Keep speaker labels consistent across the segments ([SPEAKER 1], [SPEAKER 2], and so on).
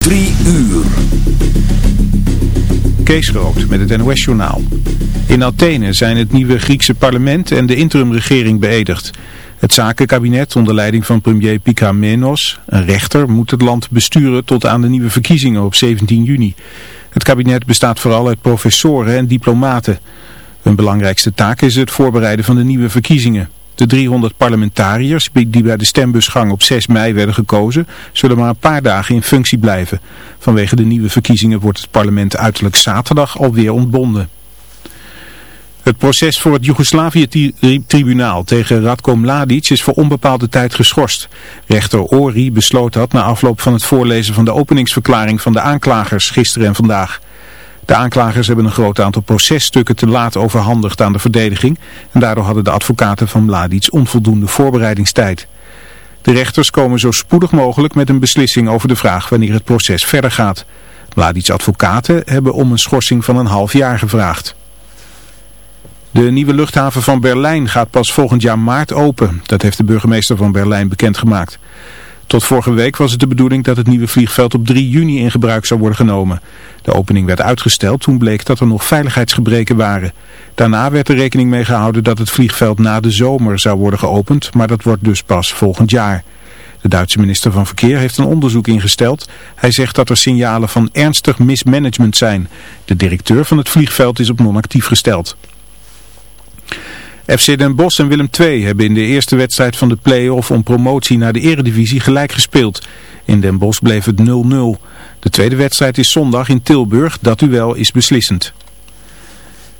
[SPEAKER 1] Drie uur.
[SPEAKER 2] Kees Rood met het NOS-journaal. In Athene zijn het nieuwe Griekse parlement en de interimregering beëdigd. Het zakenkabinet onder leiding van premier Pikamenos, een rechter, moet het land besturen tot aan de nieuwe verkiezingen op 17 juni. Het kabinet bestaat vooral uit professoren en diplomaten. Hun belangrijkste taak is het voorbereiden van de nieuwe verkiezingen. De 300 parlementariërs die bij de stembusgang op 6 mei werden gekozen, zullen maar een paar dagen in functie blijven. Vanwege de nieuwe verkiezingen wordt het parlement uiterlijk zaterdag alweer ontbonden. Het proces voor het Joegoslavië-tribunaal tegen Radko Mladic is voor onbepaalde tijd geschorst. Rechter Ori besloot dat na afloop van het voorlezen van de openingsverklaring van de aanklagers gisteren en vandaag. De aanklagers hebben een groot aantal processtukken te laat overhandigd aan de verdediging en daardoor hadden de advocaten van Mladic onvoldoende voorbereidingstijd. De rechters komen zo spoedig mogelijk met een beslissing over de vraag wanneer het proces verder gaat. Mladic advocaten hebben om een schorsing van een half jaar gevraagd. De nieuwe luchthaven van Berlijn gaat pas volgend jaar maart open. Dat heeft de burgemeester van Berlijn bekendgemaakt. Tot vorige week was het de bedoeling dat het nieuwe vliegveld op 3 juni in gebruik zou worden genomen. De opening werd uitgesteld toen bleek dat er nog veiligheidsgebreken waren. Daarna werd er rekening mee gehouden dat het vliegveld na de zomer zou worden geopend, maar dat wordt dus pas volgend jaar. De Duitse minister van Verkeer heeft een onderzoek ingesteld. Hij zegt dat er signalen van ernstig mismanagement zijn. De directeur van het vliegveld is op non-actief gesteld. FC Den Bosch en Willem II hebben in de eerste wedstrijd van de play-off om promotie naar de eredivisie gelijk gespeeld. In Den Bosch bleef het 0-0. De tweede wedstrijd is zondag in Tilburg. Dat duel is beslissend.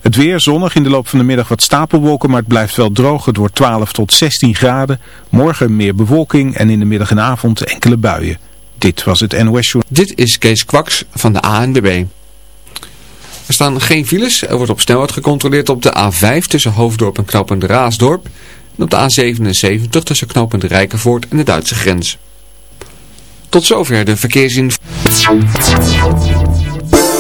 [SPEAKER 2] Het weer zonnig in de loop van de middag wat stapelwolken, maar het blijft wel droog. Het wordt 12 tot 16 graden. Morgen meer bewolking en in de middag en avond enkele buien. Dit was het NOS Show.
[SPEAKER 3] Dit is Kees Kwaks van de ANWB. Er staan geen files. Er wordt op snelheid gecontroleerd op de A5 tussen Hoofddorp en Knopend Raasdorp. En op de A77 tussen Knopend Rijkenvoort en de Duitse grens. Tot zover de verkeersinformatie.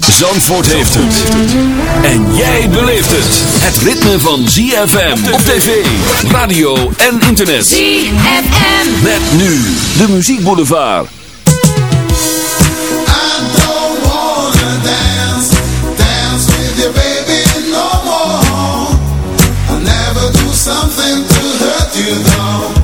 [SPEAKER 1] Zandvoort heeft het. En jij beleeft het. Het ritme van ZFM op tv, radio en internet.
[SPEAKER 4] ZFM.
[SPEAKER 1] Met nu de muziekboulevard.
[SPEAKER 5] I don't wanna dance, dance with you, baby, no more. I'll never do something to hurt you, though.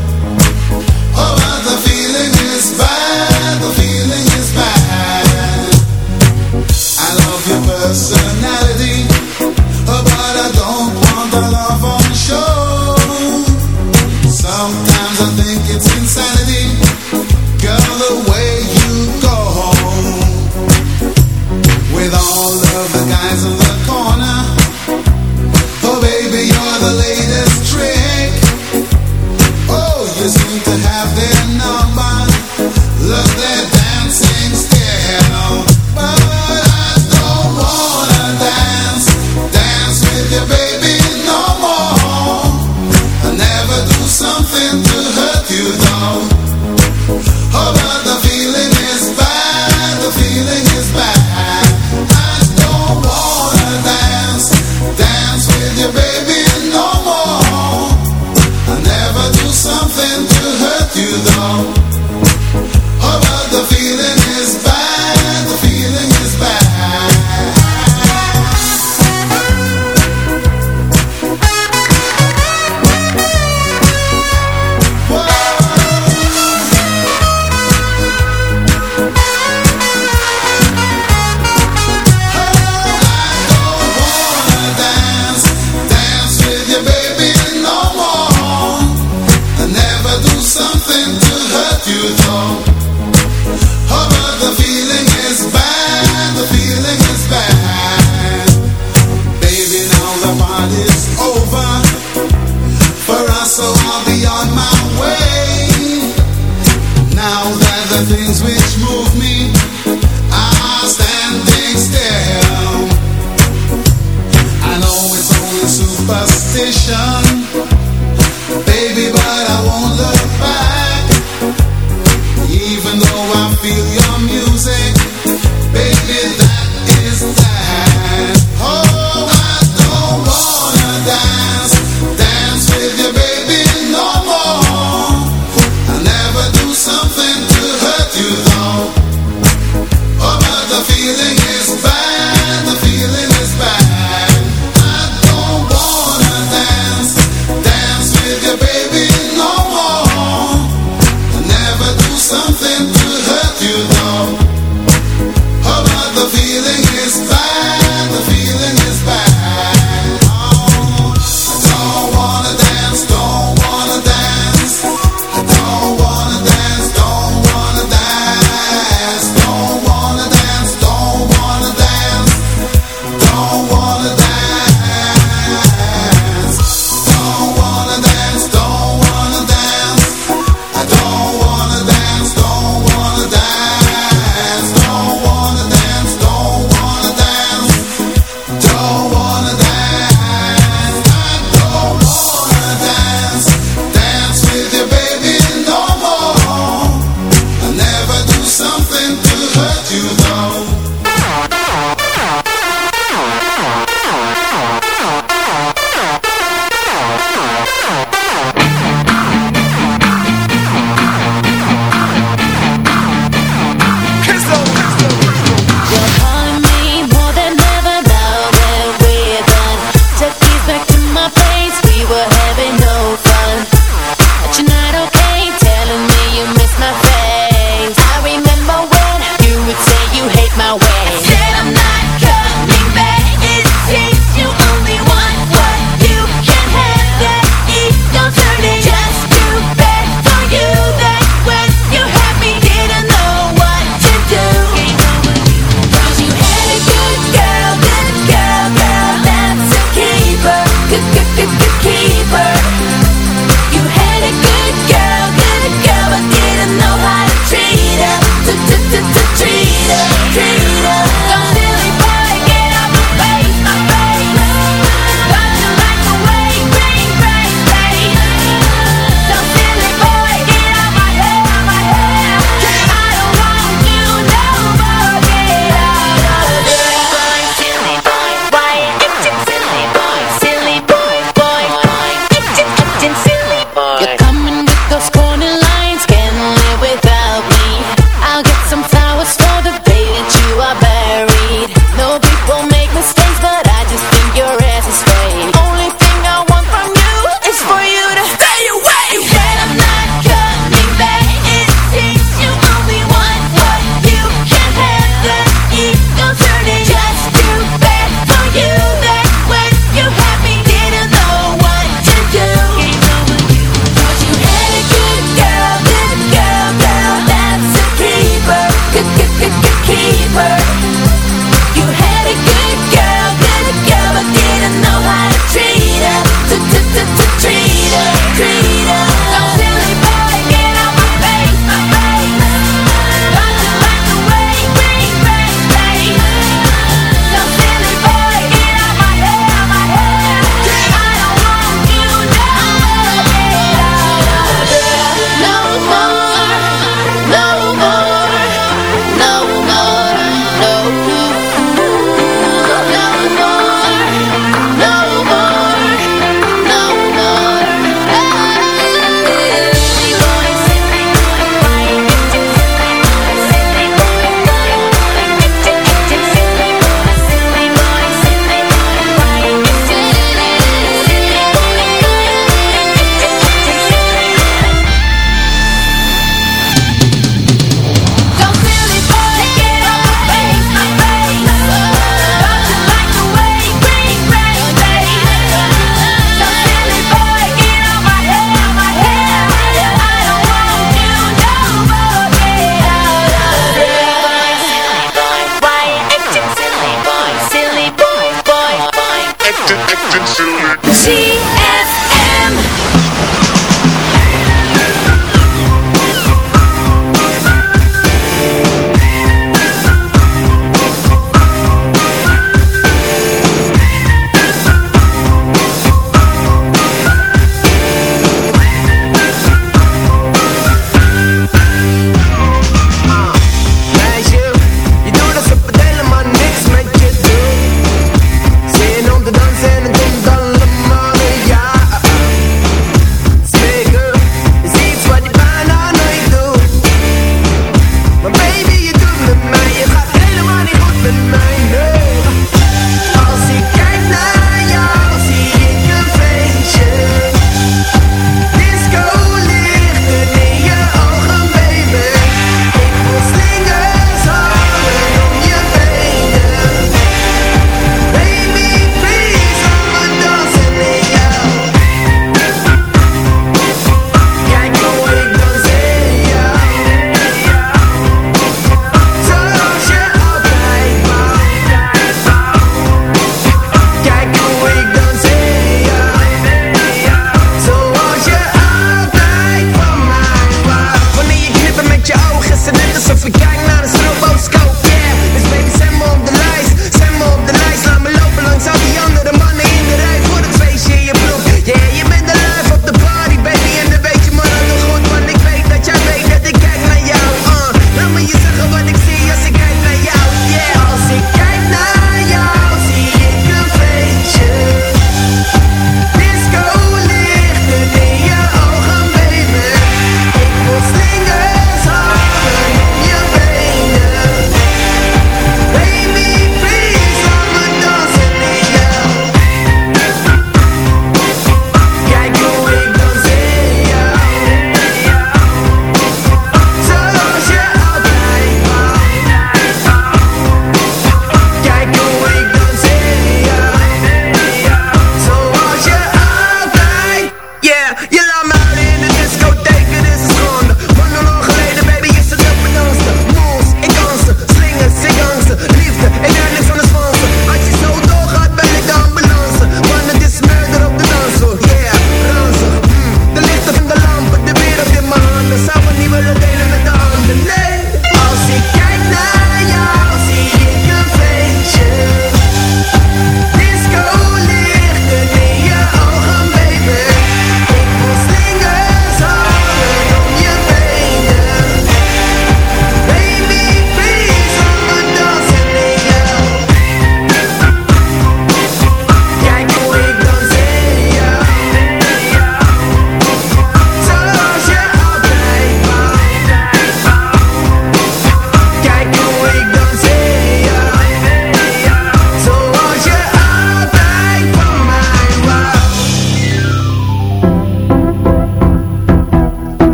[SPEAKER 4] song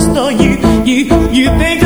[SPEAKER 4] store. Local store, you, you, you think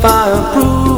[SPEAKER 6] fireproof.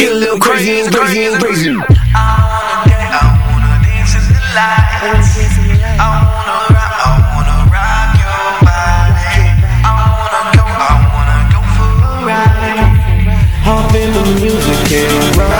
[SPEAKER 7] get a little crazy and crazy and crazy.
[SPEAKER 8] I wanna dance, to in the lights. I wanna rock, I wanna rock your body.
[SPEAKER 9] I wanna go, I wanna go for a ride. Hop in the music and ride.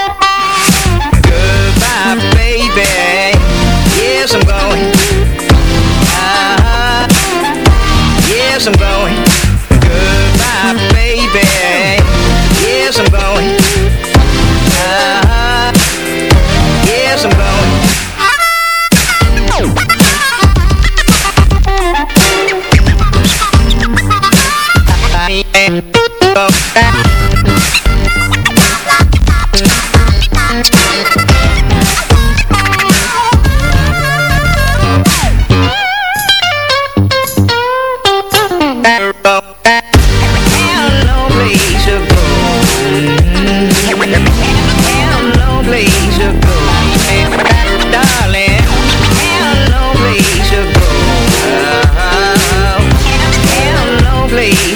[SPEAKER 9] Somebody.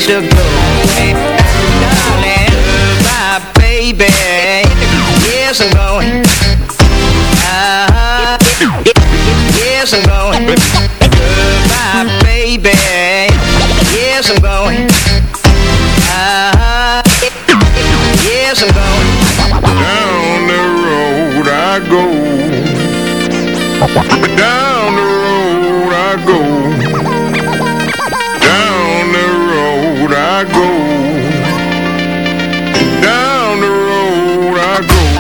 [SPEAKER 9] Place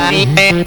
[SPEAKER 9] I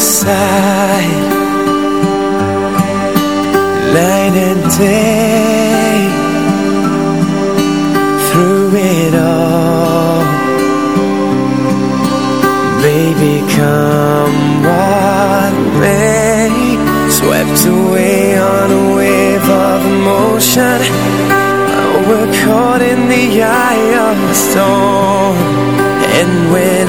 [SPEAKER 6] side. Night and day Through it all. Baby come what may Swept away on a wave of emotion. We're caught in the eye of the storm. And when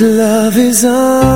[SPEAKER 6] love is on.